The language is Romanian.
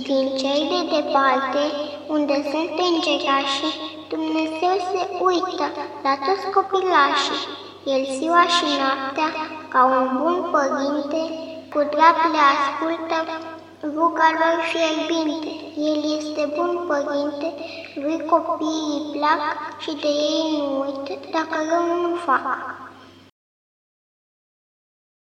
Din cei de departe, unde sunt îngerașii, Dumnezeu se uită la toți copilașii. El ziua și noaptea, ca un bun părinte, cu drag le ascultă ruga lor fierbinte. El este bun părinte, lui copiii îi plac și de ei nu uită dacă rău nu fac.